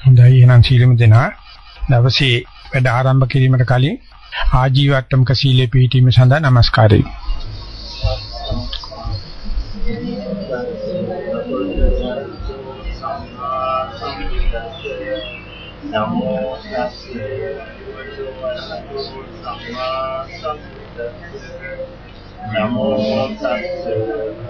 හොඳයි. එහෙනම් සීලමු දෙනා දවසේ වැඩ ආරම්භ කිරීමට කලින් ආජීවට්ටමක සීලේ පිළිපීම සඳහා নমස්කාරය. නමෝ තස්සේ සම්මා සම්බුද්දස්සේ නමෝ තස්සේ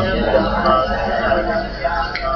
පි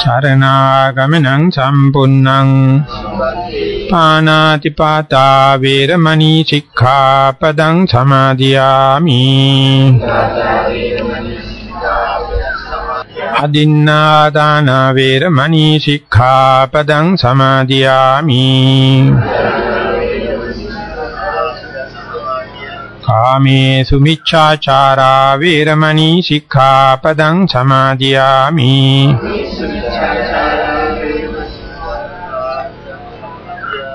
සරණාගමනං සම්පුන්නං පානාති පාතා වේරමණී සික්ඛාපදං සමාදියාමි අදින්නාදාන වේරමණී සික්ඛාපදං සමාදියාමි කාමේසු මිච්ඡාචාරා වේරමණී සික්ඛාපදං සමාදියාමි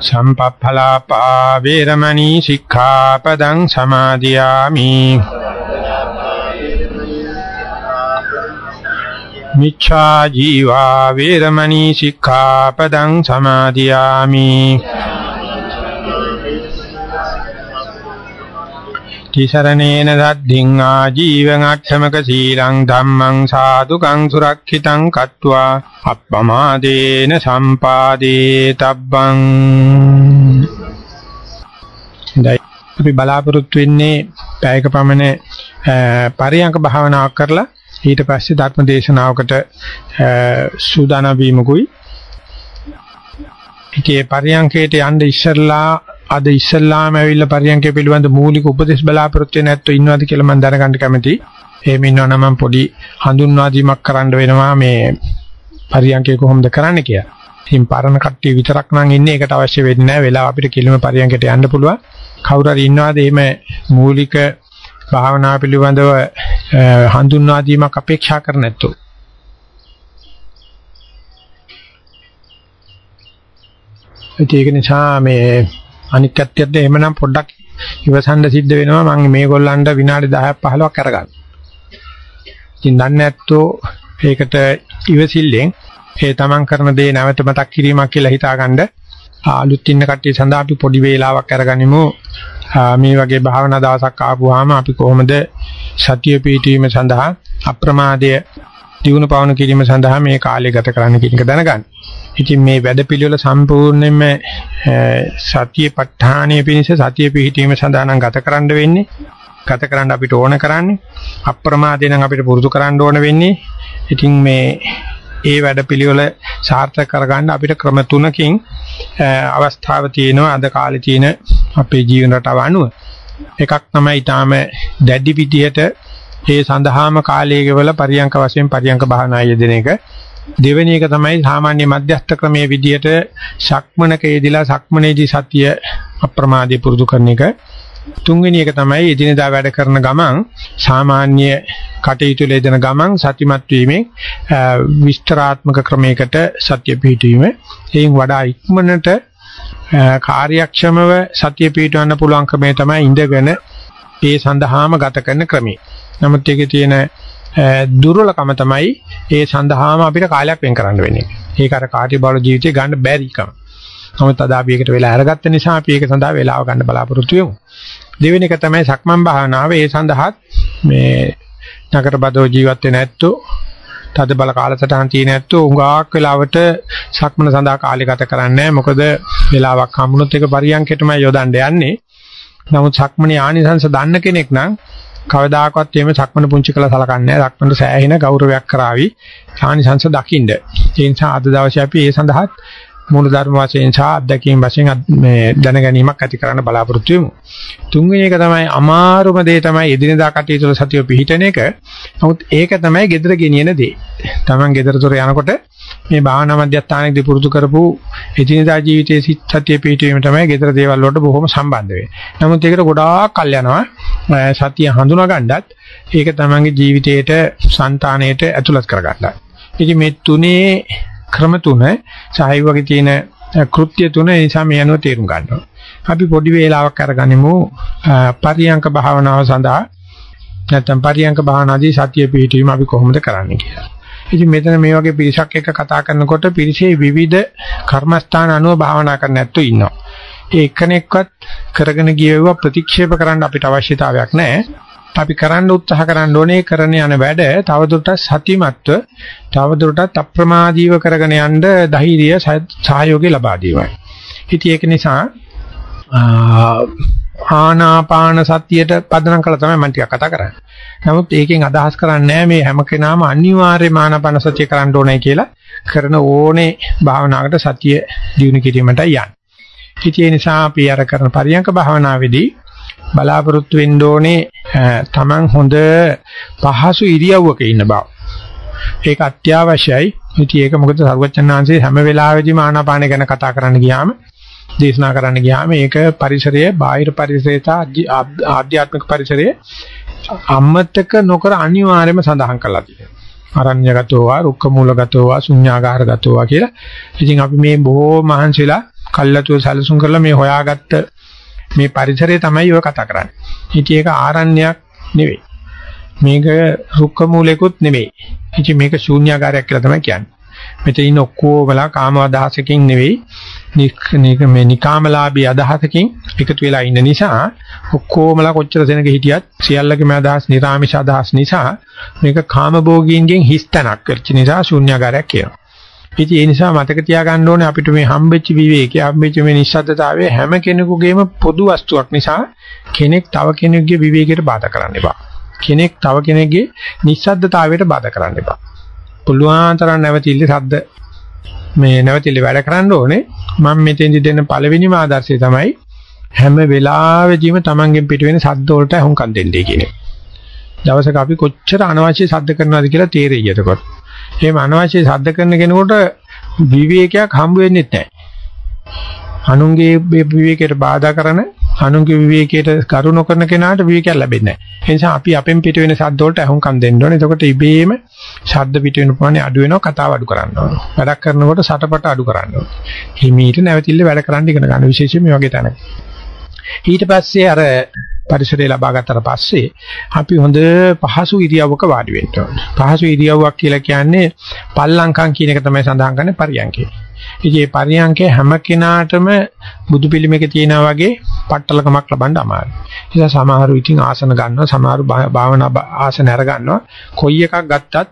සම්පප්ඵලාපා වේරමණී සික්ඛාපදං සමාදියාමි। මිච්ඡා ජීවා වේරමණී සික්ඛාපදං සමාදියාමි। තිසරණේන සද්ධින් ආජීවං අට්ඨමක සීලං ධම්මං සාදුකං සුරක්ෂිතං කତ୍වා අප්පමාදේන සම්පාදේ තබ්බං. දැයි අපි බලාපොරොත්තු වෙන්නේ පැයක පමණ පරියංක භාවනාවක් කරලා ඊට පස්සේ ධර්ම දේශනාවකට සූදානම් වීමකුයි ඒකේ පරියංකයට යන්න ඉස්සෙල්ලා අද ඉස්සල්ලාම ඇවිල්ලා පරියන්කේ පිළිබඳ මූලික උපදේශ බලාපොරොත්තු වෙන ඇත්තෝ ඉන්නවද කියලා මම දැනගන්න කැමතියි. එහෙම ඉන්නවනම් මම පොඩි හඳුන්වා දීමක් කරන්න වෙනවා මේ පරියන්කේ කොහොමද කරන්න කියලා. ඉතින් පරණ කට්ටිය විතරක් නම් ඉන්නේ ඒකට අවශ්‍ය වෙන්නේ නැහැ. වෙලාව අපිට කිලිම පරියන්කයට යන්න පුළුවන්. කවුරු හරි ඉන්නවද එහෙම මූලික භාවනා පිළිබඳව හඳුන්වා දීමක් අපේක්ෂා කර නැත්තෝ? ඒක නිසා මේ අනික් කට්ටියත් එහෙමනම් පොඩ්ඩක් ඉවසන්න සිද්ධ වෙනවා මම මේගොල්ලන්ට විනාඩි 10ක් 15ක් අරගන්න. ඉතින් දන්නේ නැත්තෝ ඒකට ඉවසිල්ලෙන් ඒ තමන් කරන දේ නැවත මතක් කිරීමක් කියලා හිතාගන්න අලුත් ඉන්න කට්ටිය සඳහා අපි පොඩි වේලාවක් අරගනිමු. මේ වගේ භාවනා දවසක් ආපුවාම අපි කොහොමද සතිය පිටවීම සඳහා අප්‍රමාදය දිනු පවණු කිරීම සඳහා මේ කාලය ගත කරන්න කියන එක දැනගන්න. ඉතින් මේ වැඩපිළිවෙල සම්පූර්ණයෙන්ම සතියේ ප ဋ ාණයේ පිණිස සතිය පිහිටීම සඳහා නම් ගත කරන්න වෙන්නේ. ගත කරන්න අපිට ඕන කරන්නේ අප්‍රමාදේ නම් අපිට පුරුදු කරන්න ඕන වෙන්නේ. ඉතින් මේ ඒ වැඩපිළිවෙල සාර්ථක කරගන්න අපිට ක්‍රම තුනකින් අවස්ථාව තියෙනවා අද කාලේ තියෙන අපේ ජීවන රටාව අනුව. එකක් තමයි ඊටාම දැඩි විදියට ඒ සඳහාම කාලය ගෙවල පරියංක වශයෙන් පරියංක භාවනා යෙදෙන එක. දෙවෙනි එක තමයි සාමාන්‍ය මධ්‍යස්ථ ක්‍රමයේ විදියට සක්මනක යෙදিলা සක්මනේදී සතිය අප්‍රමාදී පුරුදු කරන එක. තුන්වෙනි එක තමයි එදිනදා වැඩ කරන ගමන් සාමාන්‍ය කටයුතු ලෙදෙන ගමන් සතිමත් වීමෙන් විස්තරාත්මක ක්‍රමයකට සත්‍ය පිහිටීම එයින් වඩා ඉක්මනට කාර්යක්ෂමව සත්‍ය පිහිටවන්න පුළුවන් ක්‍රමය තමයි ඉඳගෙන ඒ සඳහාම ගත කරන ක්‍රමය. නමුත් ඒකේ තියෙන දුර්වලකම තමයි ඒ සඳහාම අපිට කාලයක් වෙන් කරන්න වෙන්නේ. ඒක අර කාර්ය බල ජීවිතේ ගන්න බැරිකම. නමුත් අද අපි ඒකට වෙලා අරගත්ත නිසා අපි ඒක සඳහා වෙලාව ගන්න බලාපොරොත්තු වෙමු. දෙවෙනි එක තමයි සක්මන් භාවනාව. ඒ සඳහා මේ නගර බදෝ ජීවත් වෙන ඇත්තෝ තද බල කාලසටහන් තියෙන ඇත්තෝ උඟාක් වෙලාවට සක්මන සඳහා කාලය ගත කරන්නේ මොකද වෙලාවක් හම්බුනොත් ඒක පරියන්කෙටම යොදන්න යන්නේ. නමුත් සක්මනේ ආනිසංස දන්න කෙනෙක් නම් කවදාකවත් එහෙම සක්මන පුංචි කළා සලකන්නේ නැහැ. සක්මනට සෑහෙන ගෞරවයක් කරાવી ආනිසංස දකින්න. ඒ නිසා අද දවසේ අපි ඒ සඳහා මූල ධර්ම වශයෙන් සහ අධ්‍යක්ීම් වශයෙන් මේ දැන ගැනීමක් ඇති කරන්න බලාපොරොත්තු වෙමු. තුන්වෙනි එක තමයි අමාරුම දේ තමයි එදිනදා කටයුතු වල සතිය පිහිටන එක. නමුත් ඒක තමයි gedara ගෙනියන දේ. Taman gedara තොර යනකොට මේ භාවනා මධ්‍යස්ථානයේදී පුරුදු කරපු එදිනදා ජීවිතයේ සිත් සතිය පිහිටීම තමයි gedara දේවල් වලට බොහොම සම්බන්ධ වෙන්නේ. නමුත් ඒකට ගොඩාක් කල් යනවා. සතිය හඳුනා ගන්නත් ඒක තමන්ගේ ජීවිතයට, సంతාණයට ඇතුළත් කර ගන්නත්. ඉතින් මේ තුනේ ක්‍රම තුන සහයි වගේ තියෙන කෘත්‍ය තුන ඒ නිසා මේ අනුව තේරුම් ගන්නවා. අපි පොඩි වේලාවක් අරගනිමු පරියංක භාවනාව සඳහා නැත්නම් පරියංක භාවනාදී සතිය පිහිටීම අපි කොහොමද කරන්නේ කියලා. ඉතින් මෙතන මේ වගේ පිරිසක් එක්ක කතා කරනකොට පිරිසේ විවිධ කර්මස්ථාන අනුව භාවනා කරන්න ඇත්තෝ ඉන්නවා. ඒ එක්කෙනෙක්වත් කරගෙන ගියව ප්‍රතික්ෂේප කරන්න අපිට අවශ්‍යතාවයක් නැහැ. අපි කරන්න උත්සාහ කරන්න ඕනේ කරන යන වැඩ තවදුරටත් සතිමත්ව තවදුරටත් අප්‍රමාදීව කරගෙන යන්න ධෛර්යය සහයෝගය ලබා දීමයි. ඉතින් ඒක නිසා ආනාපාන සතියට පදනම් කළා තමයි මම ටිකක් කතා කරන්නේ. නමුත් ඒකෙන් අදහස් කරන්නේ මේ හැම කෙනාම අනිවාර්යයෙන්ම ආනාපාන සතිය කරන්න ඕනේ කියලා කරන ඕනේ භාවනාවකට සතිය දිනු කිරීමටයි යන්නේ. ඉතින් ඒ නිසා අපි අර කරන පරියංක භාවනාවේදී බලාපොරොත්තු වෙන්න ඕනේ Taman හොඳ පහසු ඉරියව්වක ඉන්න බව. ඒක අත්‍යවශ්‍යයි. ඉතින් ඒක මොකද සරුවචනාංශයේ හැම වෙලාවෙදීම ආනාපාන ගැන කතා කරන්න ගියාම දේශනා කරන්න ගියාම ඒක පරිසරයේ බාහිර පරිසරයට ආධ්‍යාත්මික පරිසරයේ අමතක නොකර අනිවාර්යයෙන්ම සඳහන් කරලා තියෙනවා. අරඤ්‍යගතෝවා, රුක්කමූලගතෝවා, ශුඤ්ඤාගාරගතෝවා කියලා. ඉතින් අපි මේ බොහෝ මහන්සිලා කල්ලාතුව සැලසුම් කරලා මේ හොයාගත්ත මේ පරිසරය තමයි ඔය කතා කරන්නේ. ඉතින් ඒක ආරණ්‍යයක් නෙවෙයි. මේක රුක්ක මූලයකුත් නෙවෙයි. ඉතින් මේක ශූන්‍යාකාරයක් කියලා තමයි කියන්නේ. මෙතන ඉන්න ඔක්කොමලා කාම අදහසකින් නෙවෙයි. නික මේ නිකාමලාභී අදහසකින් එකතු වෙලා ඉන්න නිසා ඔක්කොමලා කොච්චර දෙනක හිටියත් සියල්ලගේම අදහස් නිර්ාමිෂ අදහස් නිසා මේක කාමභෝගීන්ගෙන් හිස්තනක් වෙච්ච නිසා ශූන්‍යාකාරයක් කියනවා. ඉතින් ඒ නිසා මතක තියාගන්න ඕනේ අපිට මේ හම්බෙච්ච විවේකී හම්බෙච්ච මේ නිස්සද්දතාවය හැම කෙනෙකුගේම පොදු වස්තුවක් නිසා කෙනෙක් තව කෙනෙකුගේ විවේකයට බාධා කරන්න එපා. කෙනෙක් තව කෙනෙක්ගේ නිස්සද්දතාවයට බාධා කරන්න එපා. පුළුවන් තරම් නැවතිල්ල සද්ද මේ නැවතිල්ල වැඩ කරන්න ඕනේ. මම මෙතෙන්දි දෙන්න පළවෙනිම ආදර්ශය තමයි හැම වෙලාවෙදීම Tamangen පිට වෙන සද්ද වලට අහුම්කම් දෙන්නේ කියන එක. දවසක අපි කොච්චර අනවශ්‍ය සද්ද කරනවද කියලා තේරෙයි එතකොට. එහෙම අනවශ්‍ය සද්ද කරන කෙනෙකුට විවේකයක් හම්බ වෙන්නේ නැහැ. අනුන්ගේ විවේකයට බාධා කරන අනුන්ගේ විවේකයට කරු නොකරන කෙනාට විවේකයක් ලැබෙන්නේ නැහැ. ඒ නිසා අපි අපෙන් පිට වෙන ශබ්ද වලට අහුම්කම් දෙන්න ඕනේ. එතකොට ඉබේම ශබ්ද පිට වෙන ප්‍රමාණය අඩු වෙනවා, කතාව අඩු කරන්න ඕනේ. වැඩක් කරනකොට සටපට අඩු කරන්න ඕනේ. හිමීට නැවතිල්ල වැඩ කරන්න ඉගෙන ගන්න විශේෂයෙන් මේ වගේ තැනක. ඊට පස්සේ අර පරිසරය ලබා ගත්තට පස්සේ අපි හොඳ පහසු ඉරියව්වක වාඩි වෙන්න ඕනේ. පහසු ඉරියව්වක් කියලා කියන්නේ පල්ලංකම් කියන එක තමයි සඳහන් කරන්නේ පරියංකේ. ඉතින් මේ පරියංකේ හැම කෙනාටම බුදු පිළිමයක තියෙනා වගේ පట్టලකමක් ලබන්න අමාරුයි. ඒ නිසා සමහරු ඉතින් ආසන ගන්නවා, සමහරු භාවනා ආසන අර ගන්නවා. කොයි එකක් ගත්තත්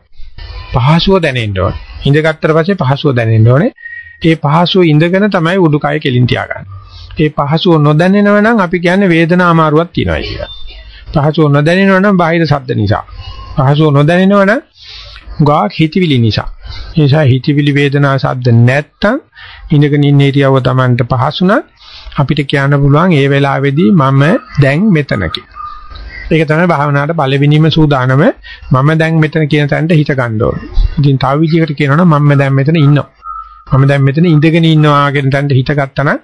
පහසුව දැනෙන්න ඕනේ. ඉඳගත්තට පස්සේ පහසුව දැනෙන්න ඕනේ. ඒ පහසුව ඉඳගෙන තමයි උඩුකය කෙලින් තියාගන්නේ. ඒ පහසුව නොදැනෙනව නම් අපි කියන්නේ වේදනා අමාරුවක් තියෙනවා කියලා. පහසුව නොදැනෙනව නම් බාහිර ශබ්ද නිසා. පහසුව නොදැනෙනව නම් ගාක් හිතවිලි නිසා. ඒ නිසා හිතවිලි වේදනා ශබ්ද නැත්තම් ඉඳගෙන ඉන්න ඉරියව්ව Tamanට පහසු නම් අපිට කියන්න පුළුවන් ඒ වෙලාවේදී මම දැන් මෙතනකි. ඒක තමයි භාවනාවට පළවෙනිම සූදානම මම දැන් මෙතන කියන තැනට හිත ගන්න ඕනේ. ඉතින් තව විදිහකට කියනවනම් මම දැන් මෙතන ඉන්නවා. මම දැන් මෙතන ඉඳගෙන ඉන්නවා කියන තැනට හිත ගත්තා නම්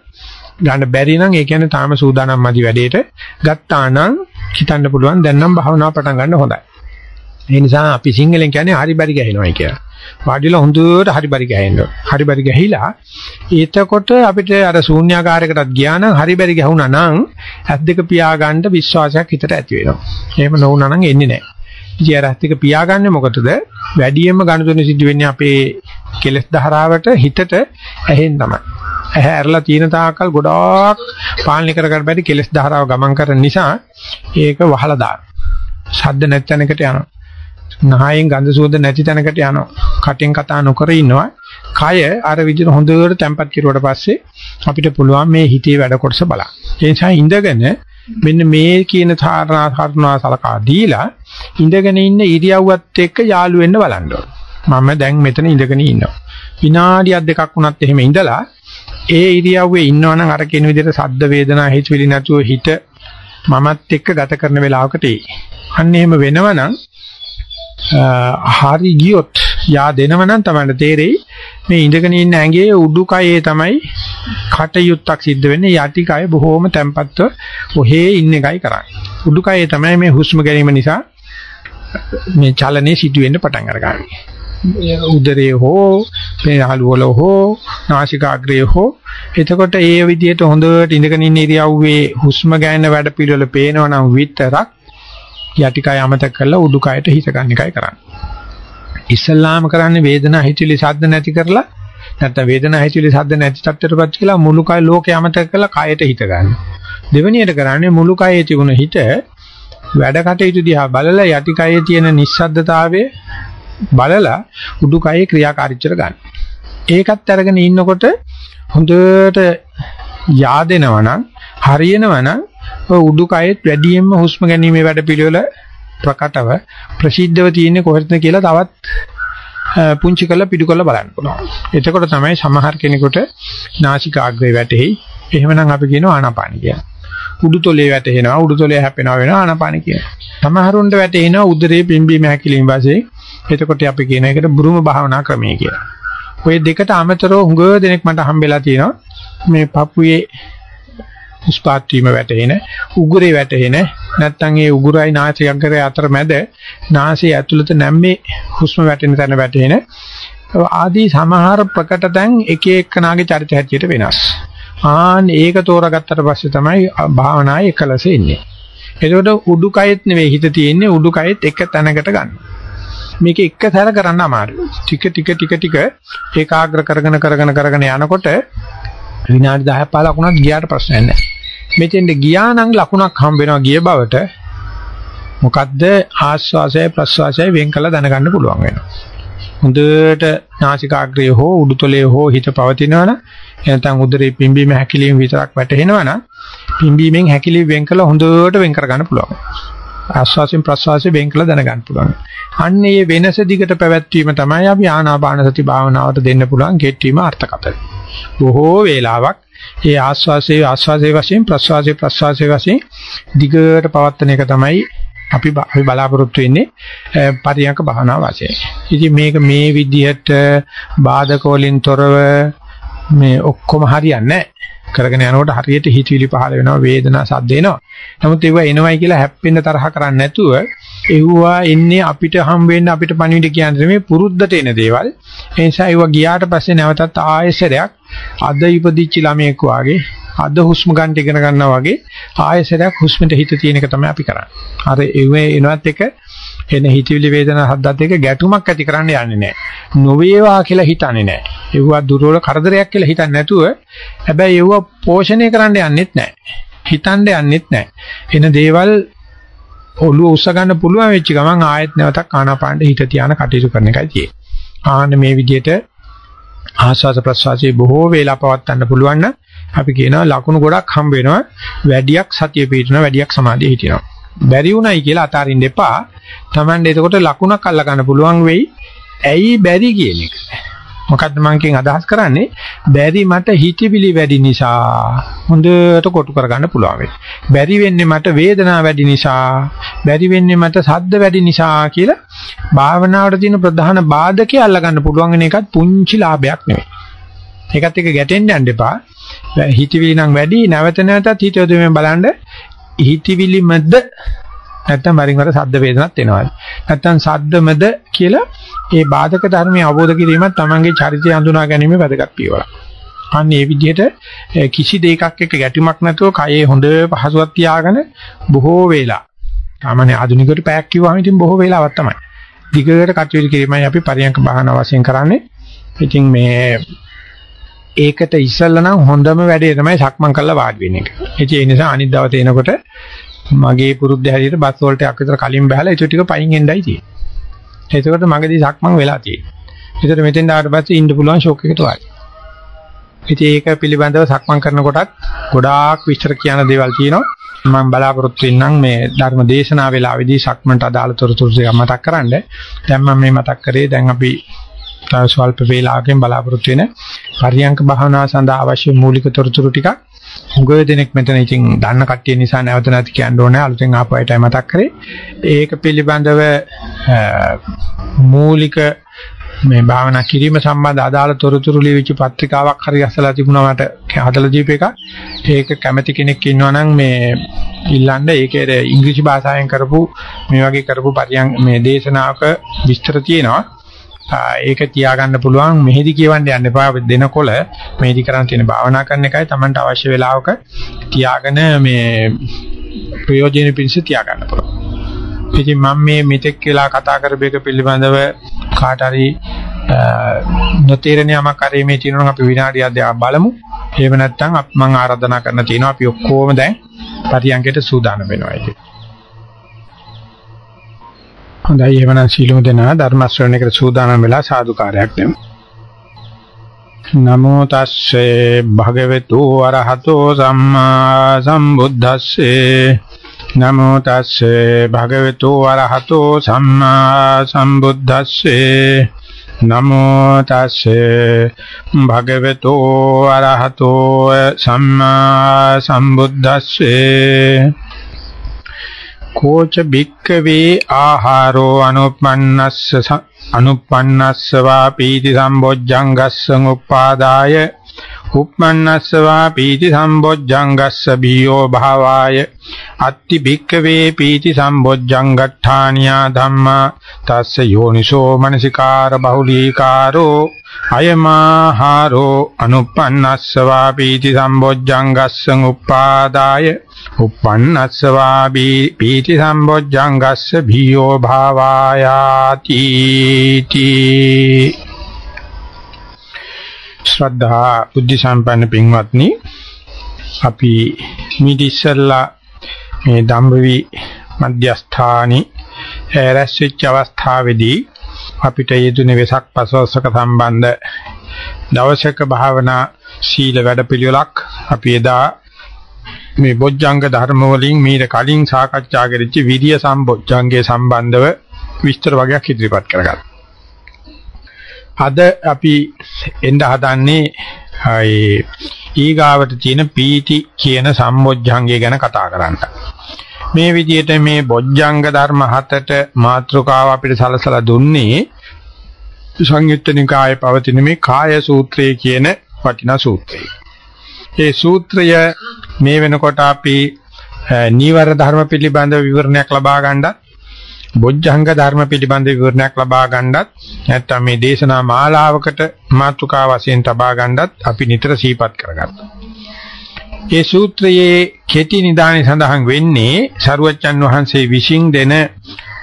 ගන්න බැරි නම් ඒ කියන්නේ තාම සූදානම් මදි වැඩේට ගත්තා නම් හිතන්න පුළුවන් දැන් නම් භාවනාව පටන් ගන්න හොඳයි. ඒ නිසා අපි සිංහලෙන් කියන්නේ හරි බරි ගහිනවයි කියලා. වාඩිලා හොඳට හරි බරි ගහින්න. හරි බරි ගහිලා එතකොට අපිට අර ශූන්‍යාකාරයකටත් ගියා නම් හරි බරි ගහුණා නම් ඇස් දෙක පියාගන්න විශ්වාසයක් හිතට ඇති වෙනවා. එහෙම නොවුණා නම් එන්නේ නැහැ. ඉතින් අර ඇස් දෙක පියාගන්නේ මොකටද? වැඩියෙන්ම ගණතුන සිද්ධ වෙන්නේ අපේ කෙලස් ධාරාවට හිතට ඇහෙන් තමයි. ඇහැ ඇරලා තියෙන තාක්කල් ගොඩාක් පාලනය කර ගන්න බැරි කෙලස් ධාරාව ගමන් කරන නිසා ඒක වහලා දාන. ශබ්ද නැත්ැනකට යනවා. නහයෙන් ගඳ සුවඳ නැති තැනකට යනවා. කටෙන් කතා නොකර ඉන්නවා. කය අර විදිහට හොඳට තැම්පත් කෙරුවට පස්සේ අපිට පුළුවන් මේ හිතේ වැඩ කොටස බලන්න. ඒ නිසා ඉඳගෙන මෙන්න මේ කියන ධාරණා ධාරණා සලකා දීලා ඉඳගෙන ඉන්න ඉරියව්වත් එක්ක යාළු වෙන්න බලන්න මම දැන් මෙතන ඉඳගෙන ඉන්නවා. විනාඩියක් දෙකක් වුණත් එහෙම ඉඳලා ඒ ඉරියව්වේ ඉන්නවනම් අර කියන විදිහට සද්ද වේදනා හිතවිලි නැතුව හිත මමත් එක්ක ගත කරන වෙලාවකට ඒ. අන්න එහෙම වෙනවනම් හරි ගියොත් යා දෙනවනම් තමයි තේරෙයි මේ ඉඳගෙන ඉන්න ඇඟේ උඩුකයේ තමයි කටයුත්තක් සිද්ධ වෙන්නේ යටි කය බොහොම තැම්පත්ව ඔහේ ඉන්න එකයි කරන්නේ. උඩුකයේ තමයි මේ හුස්ම ගැනීම නිසා මේ චලනේ සිදුවෙන්න පටන් අරගන්නේ. උදරයේ හෝ පේහළු වල හෝ නාසිකාග්‍රයේ හෝ එතකොට ඒ විදිහට හොඳට ඉඳගෙන ඉන්න ඉරියව්වේ හුස්ම ගන්න වැඩ පිළිවෙල පේනවනම් විතරක් යටිකය අමතක කරලා උඩුකයට හිත ගන්න එකයි කරන්නේ. ඉස්සල්ලාම කරන්නේ වේදනා හිතිලි සද්ද නැති කරලා නැත්නම් වේදනා හිතිලි සද්ද නැති තත්ත්වයටපත් කියලා මුළු කය ලෝකේ අමතක කරලා කයට හිත ගන්න. දෙවෙනියට කරන්නේ මුළු කයේ තිබුණ හිත වැඩ කටයුතු දිහා බලලා යටිකයේ තියෙන නිස්සද්දතාවය බලලා උඩුකයේ ක්‍රියාකාරීත්වයට ගන්න. ඒකත් අරගෙන ඉන්නකොට හොඳට yaadෙනවනම් හරියනවනම් ඔය උඩුකයෙත් වැඩියෙන්ම හුස්ම ගැනීමේ වැඩ පිළිවෙල ප්‍රකටව ප්‍රසිද්ධව තියෙන්නේ කොහෙද කියලා තවත් පුංචි කරලා පිටු කරලා බලන්න පුළුවන්. එතකොට තමයි සමහර කෙනෙකුට නාසිකාග්‍රේ වැටෙයි. එහෙමනම් අපි කියනවා ආනාපාන කියලා. උඩුතොලේ වැටෙනවා, උඩුතොලේ හැපෙනවා වෙනවා ආනාපාන කියනවා. සමහරුන්ට වැටෙනවා උදරේ පිම්බීම හැකිලිම වශයෙන්. එතකොට අපි කියන එකට බුරුම භාවනා ක්‍රමය කියලා. ওই දෙකට අමතරව හුඟ දෙනෙක් මට හම්බෙලා තියෙනවා. මේ පපුවේ උස්පාත් වීම වැටෙන උගුරේ වැටෙන නැත්නම් ඒ උගුරයි නාසයංකරය අතර මැද නාසයේ ඇතුළත නැම්මේ හුස්ම වැටෙන තැන වැටෙන ආදී සමහර ප්‍රකට තැන් එක එකනාගේ චරිත හැටියට වෙනස්. ආන් ඒක තෝරාගත්තට පස්සේ තමයි භාවනායේ එකලස එන්නේ. එතකොට උඩුකයෙත් නෙවෙයි හිත තියෙන්නේ උඩුකයෙත් එක තැනකට ගන්න. මේක එක සැර කරන්න අමාරුයි. ටික ටික ටික ටික ඒකාග්‍ර කරගෙන කරගෙන කරගෙන යනකොට විනාඩි 10ක් 15ක් වුණත් ගියාට ප්‍රශ්නයක් නැහැ. මෙතෙන්ද ගියා නම් ලකුණක් හම්බ වෙනවා ගිය බවට මොකද්ද ආස්වාසය ප්‍රස්වාසය වෙන් කළ දැනගන්න පුළුවන් වෙනවා. හොඳට නාසිකාග්‍රය හෝ උඩුතලයේ හෝ හිත පවතිනවනම් එනතන් උදරේ පිම්බීම හැකිලිම විතරක් වැටෙනවනම් පිම්බීමෙන් හැකිලිම වෙන් කළ හොඳට වෙන් කර ගන්න පුළුවන්. ආස්වාසයෙන් ප්‍රස්වාසයෙන් වෙන් කළ දැනගන්න පුළුවන්. අන්න ඒ වෙනස දිගට පැවැත්වීම තමයි අපි ආනාපාන සති භාවනාවට දෙන්න පුළුවන් ගෙට්ටීම අර්ථකථන. බොහෝ වේලාවක් ඒ ආස්වාසේ ආස්වාසේ වශයෙන් ප්‍රස්වාසේ ප්‍රස්වාසේ වශයෙන් දිගට පවත්වන එක තමයි අපි අපි බලාපොරොත්තු වෙන්නේ පරියන්ක භාවනාව වශයෙන්. ඉතින් මේක මේ විදිහට බාධක වලින් තොරව මේ ඔක්කොම හරියන්නේ නැහැ. කරගෙන යනකොට හරියට හිතවිලි පහළ වෙනවා වේදනා සද්ද එනවා. නමුත් ඒවා එනවයි කියලා හැප්පෙන්න තරහ කරන්නේ නැතුව ඒවා එන්නේ අපිට හම් වෙන්න අපිට පණිවිඩ කියන්නේ මේ පුරුද්දට එන දේවල්. ඒ නිසා ඒවා ගියාට පස්සේ නැවතත් ආයෙසරයක් අද ඉපදිච්ච ළමයෙක් වාගේ අද හුස්ම ගන්න ඉගෙන ගන්නවා වගේ ආයෙසරයක් හුස්මට හිත තියෙන එක තමයි අපි කරන්නේ. අර ඒවේ එනවත් එක එන හිතවිලි වේදනා හද්දත් එක ගැටුමක් ඇති කරන්න යන්නේ නැහැ. නොවේවා කියලා හිතන්නේ නැහැ. ඒවා දුර්වල කරදරයක් කියලා හිතන්නේ නැතුව හැබැයි ඒවා පෝෂණය කරන්න යන්නෙත් නැහැ. හිතන්න යන්නෙත් නැහැ. එන දේවල් ඔළුව උස්ස ගන්න පුළුවන් වෙච්ච ගමන් ආයෙත් නැවතක් ආනාපානෙ හිත තියාන කටයුතු කරන එකයි තියෙන්නේ. ආන්න මේ විදිහට ආස්වාද ප්‍රසවාසයේ බොහෝ වේලා පවත්වන්න පුළුවන් නම් අපි කියනවා ලකුණු ගොඩක් හම්බ වෙනවා වැඩියක් සතිය පිටනවා වැඩියක් සමාධිය හිටිනවා. බැරි උණයි කියලා අතාරින්න එපා. Tamande එතකොට ලකුණක් අල්ල ගන්න පුළුවන් වෙයි. ඇයි බැරි කියන එක. මොකද්ද මං කියන අදහස් කරන්නේ බැරි මට හිතවිලි වැඩි නිසා හොඳට කොටු කරගන්න පුළුවන් වෙයි. බැරි වෙන්නේ මට වේදනාව වැඩි නිසා බැරි වෙන්නේ මට සද්ද වැඩි නිසා කියලා භාවනාවට තියෙන ප්‍රධාන බාධකේ අල්ලගන්න පුළුවන් වෙන එකත් පුංචි ලාභයක් නෙවෙයි. ඒකත් එක්ක ගැටෙන්න යන්න එපා. හිතවිලි නම් වැඩි නැවත නැවතත් හිතවල මේ බලන්න හිතවිලිමද නැත්නම් වරින් වර සද්ද වේදනක් එනවාද? නැත්නම් සද්දමද කියලා ඒ බාධක ධර්මයේ අවබෝධ කිරීමත් Tamange චරිතය හඳුනා ගැනීම වැදගත් පියවරක්. අන්න ඒ විදිහට කිසි දෙයකක් එක්ක ගැටුමක් නැතුව කයේ හොඳ පහසුවක් තියාගෙන බොහෝ වේලා. සාමාන්‍ය ආධුනිකයට පැයක් කිව්වම ඉතින් බොහෝ වේලාවක් තමයි. දිගට කටයුතු කිරීමයි අපි පරියන්ක බහන වශයෙන් කරන්නේ. ඉතින් මේ ඒකට ඉස්සල්ලා නම් හොඳම වැඩේ තමයි සක්මන් කරලා වාඩි වෙන එක. ඒ නිසා අනිත් දවසේ එනකොට මගේ පුරුද්ද හැටියට බස් වලට යක් විතර කලින් බහලා ඒක ටික පයින් එන්නයි තියෙන්නේ. එතකොට මගදී සක්මන් වෙලා තියෙන්නේ. ඒතර මෙතෙන් ආවට පස්සේ ඉන්න පුළුවන් ෂොක් එකට වාඩි. ඉතින් ඒක පිළිබඳව සක්මන් කරනකොටත් ගොඩාක් විස්තර කියන දේවල් තියෙනවා. මම බලාපොරොත්තු වෙන්නම් මේ ධර්ම දේශනා වේලාවේදී සක්මන්ට අදාළ තොරතුරු මතක් කරන්න. දැන් මම මේ මතක් කරේ දැන් අපි තව ස්වල්ප වේලාවකින් බලාපොරොත්තු වෙන පරියංක භාවනාව සඳහා අවශ්‍ය මූලික තොරතුරු ටිකක් හුඟ දෙනෙක් මෙතන ඉතින් දන්න කට්ටිය නිසා නැවත නැති කියන්න ඕනේ අලුතෙන් ආපු අයටයි මතක් කරේ. ඒක පිළිබඳව මූලික මේ භාවනා කිරීම සම්බන්ධ අදාළ තොරතුරු ලියවිච්ච පත්‍රිකාවක් හරි අසලා තිබුණා මට හදලා දීප එක. ඒක කැමැති කෙනෙක් ඉන්නවා නම් මේ ඉල්ලන්න ඒකේ ඉංග්‍රීසි භාෂාවෙන් කරපු මේ වගේ කරපු පරියන් මේ දේශනාවක විස්තර තියෙනවා. ඒක තියාගන්න පුළුවන් මෙහෙදි කියවන්න යන්න එපා දෙනකොල මෙහෙදි කරන් තියෙන භාවනා කරන එකයි Tamanට අවශ්‍ය වෙලාවක තියාගෙන මේ ප්‍රයෝජනෙ පිණිස තියාගන්න පුළුවන්. ඉතින් මම මේ මෙතෙක් වෙලා කතා කරපු එක පිළිබඳව කාට හරි නොතේරෙන යමක් හරි මේ තියෙනවා අපි විනාඩියක් දෙකක් බලමු. එහෙම නැත්නම් මම ආරාධනා කරන්න තියෙනවා අපි ඔක්කොම දැන් පරියන්කයට සූදානම් වෙනවා ඉතින්. හොඳයි. එහෙමනම් සීලමු දෙනා ධර්ම ශ්‍රවණයකට සූදානම් වෙලා සාදුකාරයක් දෙමු. නමෝ තස්සේ භගවතු වරහතෝ සම්මා සම්බුද්දස්සේ. නමෝ තස්සේ භගවතු වරහතෝ සම්මා සම්බුද්දස්සේ. නමෝ තස්සේ භගවතු වරහතෝ සම්මා සම්බුද්දස්සේ. කෝච බික්කවේ ආහාරෝ අනුප්පන්නස්ස අනුප්පන්නස්ස වා පීති සම්බොජ්ජංගස්ස උපාදාය. උප්පන්නස්සවා පීති සම්බොජ්ජංගස්ස බියෝ භාවාය. අත්ති භික්කවේ පීති සම්බොජ්ජංගට්ඨානියා ධම්මා. තස්ස යෝනිසෝ මනසිකාර බහුලීකාරෝ. අයමාහාරෝ අනුප්පන්නස්සවා පීති සම්බොජ්ජංගස්ස උපාදාය. උප්පන්නස්සවා පීති සම්බොජ්ජංගස්ස බියෝ භාවායාති තී. ශ්‍රද්ධා බුද්ධ සම්පන්න පින්වත්නි අපි මිදිස්සල්ලා මේ ධම්මවි මධ්‍යස්ථානි රැස්විච්ච අවස්ථාවේදී අපිට යෙදුනේ වෙසක් පසවසක සම්බන්ධ දවසක භාවනා සීල වැඩපිළිවෙලක් අපි එදා මේ බොජ්ජංග ධර්ම වලින් මීට කලින් සාකච්ඡා කරච්ච විරිය සම්බොජ්ජංගයේ සම්බන්ධව විස්තර වගේක් ඉදිරිපත් කරගත්තා. අද අපි එන්න හදන්නේ ඒ ඊගාවට තියෙන පීති කියන සම්බොජ්ජංගය ගැන කතා කරන්න. මේ විදිහට මේ බොජ්ජංග ධර්ම හතට මාත්‍රකාව අපිට සලසලා දුන්නේ සංයුත්ත නිකායේ පවතින මේ කාය සූත්‍රය කියන වටිනා සූත්‍රය. ඒ සූත්‍රය මේ වෙනකොට අපි නීවර ධර්ම පිළිබඳව විවරණයක් ලබා ගන්නත් බොජ්ජංග ධර්ම පිළිබඳ විවරණයක් ලබා ගන්නත් නැත්නම් මේ දේශනා මාලාවකට මාතෘකා වශයෙන් තබා ගන්නත් අපි නිතර සිහිපත් කරගත්තා. ඒ සූත්‍රයේ කෙටි නිදානේ සඳහන් වෙන්නේ සරුවච්චන් වහන්සේ විසින් දෙන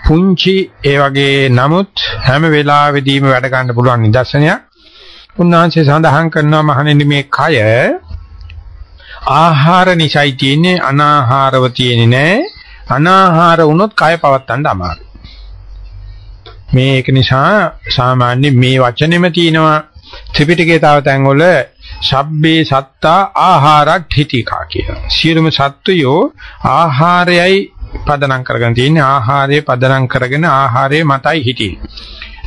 පුංචි ඒ වගේ නමුත් හැම වෙලාවෙදීම වැඩ ගන්න පුළුවන් නිදර්ශනයක්. උන්වහන්සේ සඳහන් කරනවා මහණෙනි මේ කය ආහාර නිසයි තියෙන්නේ අනාහාරව තියෙන්නේ නැහැ. අනාහාර වුණොත් කය පවත්තන්න අමාරුයි. මේක නිසා සාමාන්‍ය මේ වචනේම තියෙනවා ත්‍රිපිටකයේ තව තැන්වල සබ්බේ සත්තා ආහාරට්ඨිතිකා කියලා. සියලුම සත්වයෝ ආහාරයයි පදනම් කරගෙන තියෙන්නේ ආහාරය පදනම් කරගෙන ආහාරය මතයි හිටියේ.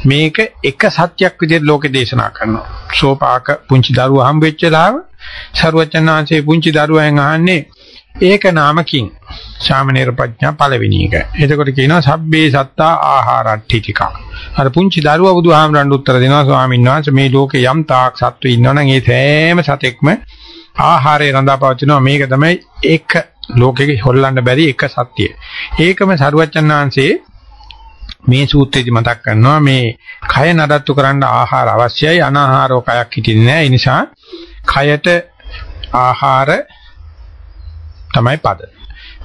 මේක එක සත්‍යයක් විදිහට ලෝකේ දේශනා කරනවා. සෝපාක පුංචි දරුවා හම්බෙච්ච ලාව සරුවචනාංශේ පුංචි දරුවෙන් අහන්නේ ඒක නාමකින් ශාමනීර ප්‍රඥා පළවෙනි එක. එතකොට කියනවා සබ්බේ සත්තා ආහාරට්ඨිතිකා. අර පුංචි දරුවා බුදුහාමරන්ට උත්තර දෙනවා ස්වාමීන් වහන්සේ මේ ලෝකේ යම් තාක් සත්තු ඉන්නවනම් ඒ සෑම සතෙක්ම ආහාරය රඳාපවතිනවා මේක තමයි එක ලෝකෙක හොල්ලන්න බැරි එක සත්‍යය. ඒකම සරුවච්චන් වහන්සේ මේ සූත්‍රයේදී මතක් කරනවා මේ කය නඩත්තු කරන්න ආහාර අවශ්‍යයි අනාහාරෝ කයක් හිටින්නේ නැහැ. ඒ නිසා කයට ආහාර තමයි පද.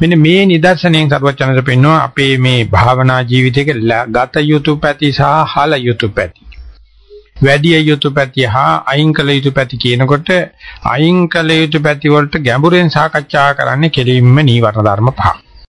මෙන්න මේ නිදර්ශනයෙන් සරුවච්චන්ට පෙන්වනවා අපේ මේ භාවනා ජීවිතයක ගත යුතු පැති සහ හල යුතු පැති. වැඩි යුතු පැති හා අයින් කළ යුතු පැති කියනකොට අයින් කළ යුතු පැති වලට ගැඹුරෙන් සාකච්ඡා කරන්නේ කෙලින්ම නීවරණ ධර්ම පහ.